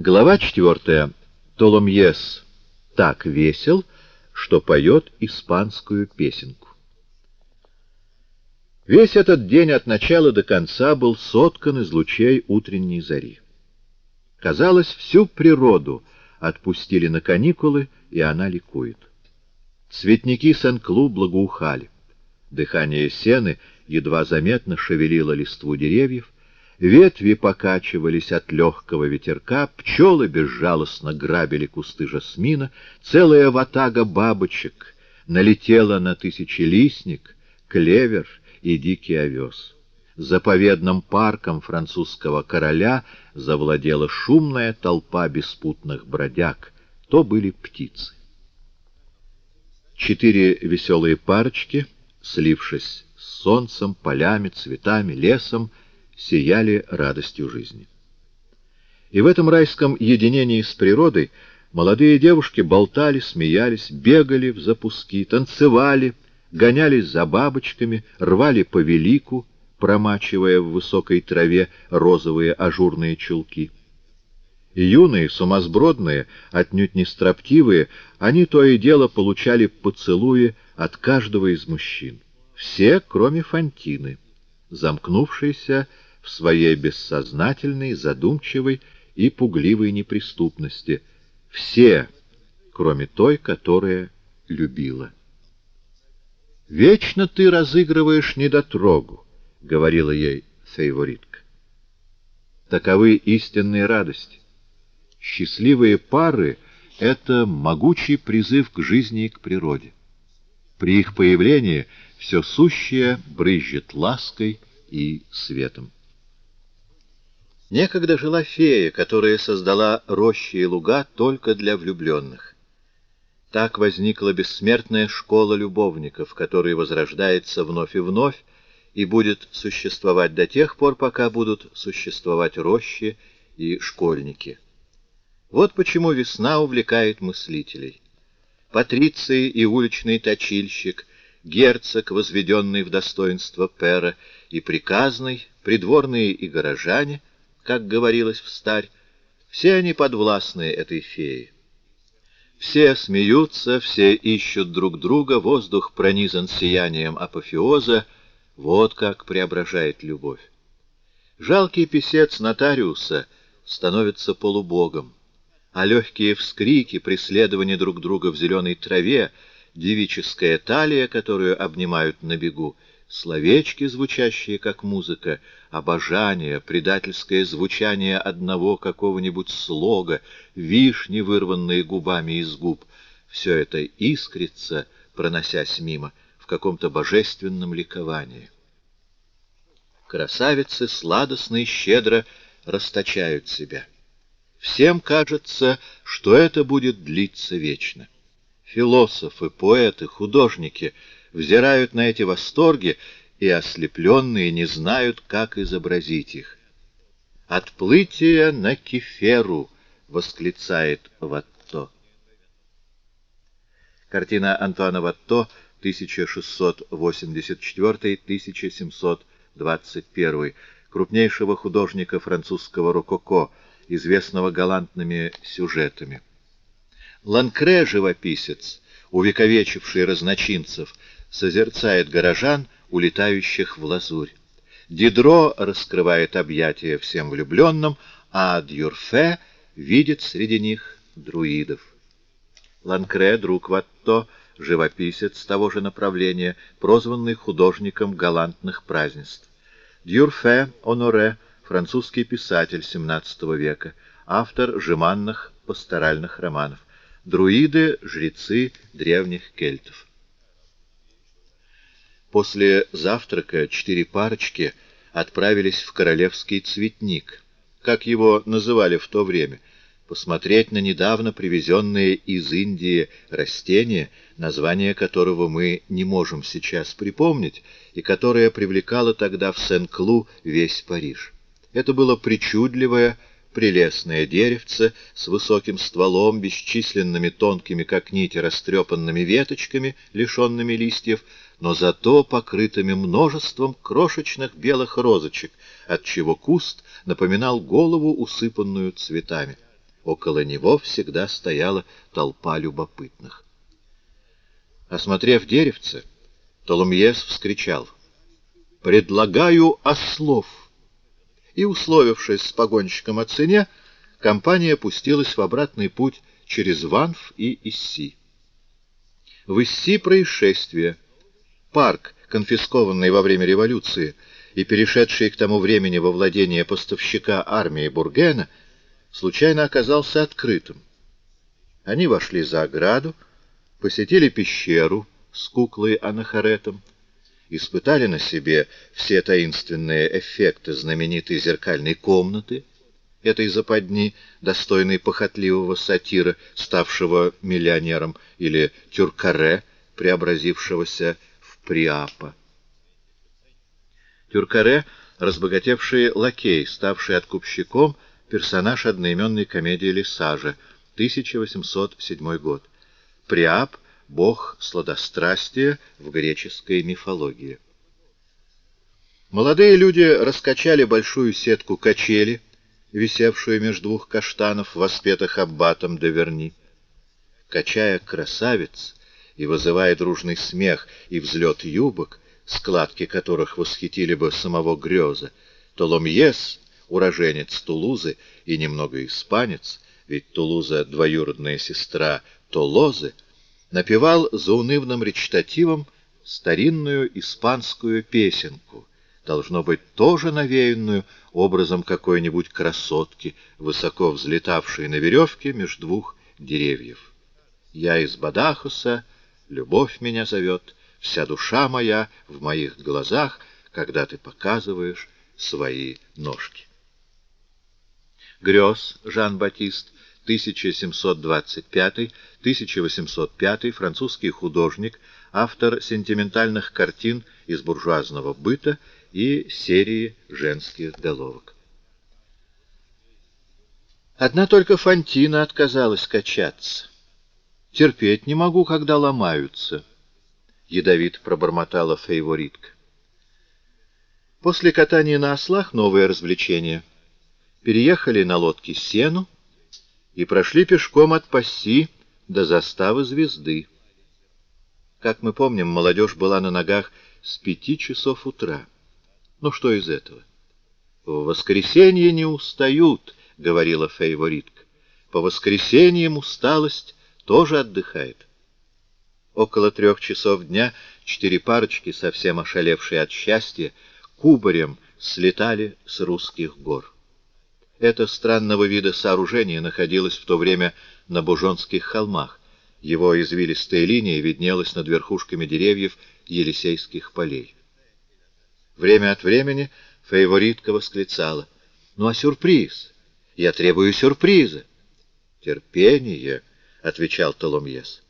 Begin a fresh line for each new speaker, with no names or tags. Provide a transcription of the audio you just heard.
Глава четвертая. Толомьес так весел, что поет испанскую песенку. Весь этот день от начала до конца был соткан из лучей утренней зари. Казалось, всю природу отпустили на каникулы, и она ликует. Цветники Сен-Клу благоухали. Дыхание сены едва заметно шевелило листву деревьев, Ветви покачивались от легкого ветерка, пчелы безжалостно грабили кусты жасмина, целая ватага бабочек налетела на тысячелистник, клевер и дикий овес. Заповедным парком французского короля завладела шумная толпа беспутных бродяг. То были птицы. Четыре веселые парочки, слившись с солнцем, полями, цветами, лесом, сияли радостью жизни. И в этом райском единении с природой молодые девушки болтали, смеялись, бегали в запуски, танцевали, гонялись за бабочками, рвали по велику, промачивая в высокой траве розовые ажурные чулки. И юные, сумасбродные, отнюдь не строптивые, они то и дело получали поцелуи от каждого из мужчин. Все, кроме Фантины, замкнувшейся в своей бессознательной, задумчивой и пугливой неприступности. Все, кроме той, которая любила. «Вечно ты разыгрываешь недотрогу», — говорила ей фейворитка. Таковы истинные радости. Счастливые пары — это могучий призыв к жизни и к природе. При их появлении все сущее брызжет лаской и светом. Некогда жила фея, которая создала рощи и луга только для влюбленных. Так возникла бессмертная школа любовников, которая возрождается вновь и вновь и будет существовать до тех пор, пока будут существовать рощи и школьники. Вот почему весна увлекает мыслителей. Патриций и уличный точильщик, герцог, возведенный в достоинство пера, и приказный, придворные и горожане — как говорилось в старь, все они подвластны этой фее. Все смеются, все ищут друг друга, воздух пронизан сиянием апофеоза, вот как преображает любовь. Жалкий писец нотариуса становится полубогом, а легкие вскрики, преследование друг друга в зеленой траве, девическая талия, которую обнимают на бегу, словечки, звучащие как музыка, обожание, предательское звучание одного какого-нибудь слога, вишни, вырванные губами из губ — все это искрится, проносясь мимо, в каком-то божественном ликовании. Красавицы сладостно и щедро расточают себя. Всем кажется, что это будет длиться вечно. Философы, поэты, художники — взирают на эти восторги, и ослепленные не знают, как изобразить их. «Отплытие на Кеферу!» — восклицает Ватто. Картина Антуана Ватто, 1684-1721, крупнейшего художника французского рококо, известного галантными сюжетами. Ланкре, живописец, увековечивший разночинцев, созерцает горожан, улетающих в лазурь. Дидро раскрывает объятия всем влюбленным, а Дюрфе видит среди них друидов. Ланкре, друг Ватто, живописец того же направления, прозванный художником галантных празднеств. Дюрфе Оноре, французский писатель XVII века, автор жеманных пасторальных романов. Друиды — жрецы древних кельтов. После завтрака четыре парочки отправились в королевский цветник, как его называли в то время, посмотреть на недавно привезенные из Индии растения, название которого мы не можем сейчас припомнить, и которое привлекало тогда в Сен-Клу весь Париж. Это было причудливое, прелестное деревце с высоким стволом, бесчисленными тонкими, как нити, растрепанными веточками, лишенными листьев, но зато покрытыми множеством крошечных белых розочек, отчего куст напоминал голову, усыпанную цветами. Около него всегда стояла толпа любопытных. Осмотрев деревце, Толумьес вскричал «Предлагаю ослов!» И, условившись с погонщиком о цене, компания пустилась в обратный путь через Ванф и Исси. В Исси происшествие. Парк, конфискованный во время революции и перешедший к тому времени во владение поставщика армии Бургена, случайно оказался открытым. Они вошли за ограду, посетили пещеру с куклой Анахаретом, испытали на себе все таинственные эффекты знаменитой зеркальной комнаты, этой западни, достойной похотливого сатира, ставшего миллионером, или тюркаре, преобразившегося в приапа. Тюркаре — разбогатевший лакей, ставший откупщиком, персонаж одноименной комедии Лисажа, 1807 год. Приап — бог сладострастия в греческой мифологии. Молодые люди раскачали большую сетку качели, висевшую между двух каштанов, воспетых аббатом де Верни. Качая красавиц и вызывая дружный смех и взлет юбок, складки которых восхитили бы самого Греза, Толомьес, уроженец Тулузы и немного испанец, ведь Тулуза — двоюродная сестра Толозы, напевал заунывным речитативом старинную испанскую песенку, должно быть тоже навеянную образом какой-нибудь красотки, высоко взлетавшей на веревке между двух деревьев. «Я из Бадахуса, любовь меня зовет, вся душа моя в моих глазах, когда ты показываешь свои ножки». Грёз Жан-Батист 1725-1805, французский художник, автор сентиментальных картин из буржуазного быта и серии женских головок. Одна только Фантина отказалась качаться. «Терпеть не могу, когда ломаются», — ядовит пробормотала фейворитка. После катания на ослах новое развлечение. Переехали на лодке Сену, и прошли пешком от Пасси до заставы Звезды. Как мы помним, молодежь была на ногах с пяти часов утра. Ну что из этого? «В воскресенье не устают», — говорила фейворитка. «По воскресеньям усталость тоже отдыхает». Около трех часов дня четыре парочки, совсем ошалевшие от счастья, кубарем слетали с русских гор. Это странного вида сооружение находилось в то время на Бужонских холмах. Его извилистая линия виднелась над верхушками деревьев Елисейских полей. Время от времени фаворитка восклицала. «Ну а сюрприз? Я требую сюрприза!» «Терпение!» — отвечал Толомьес.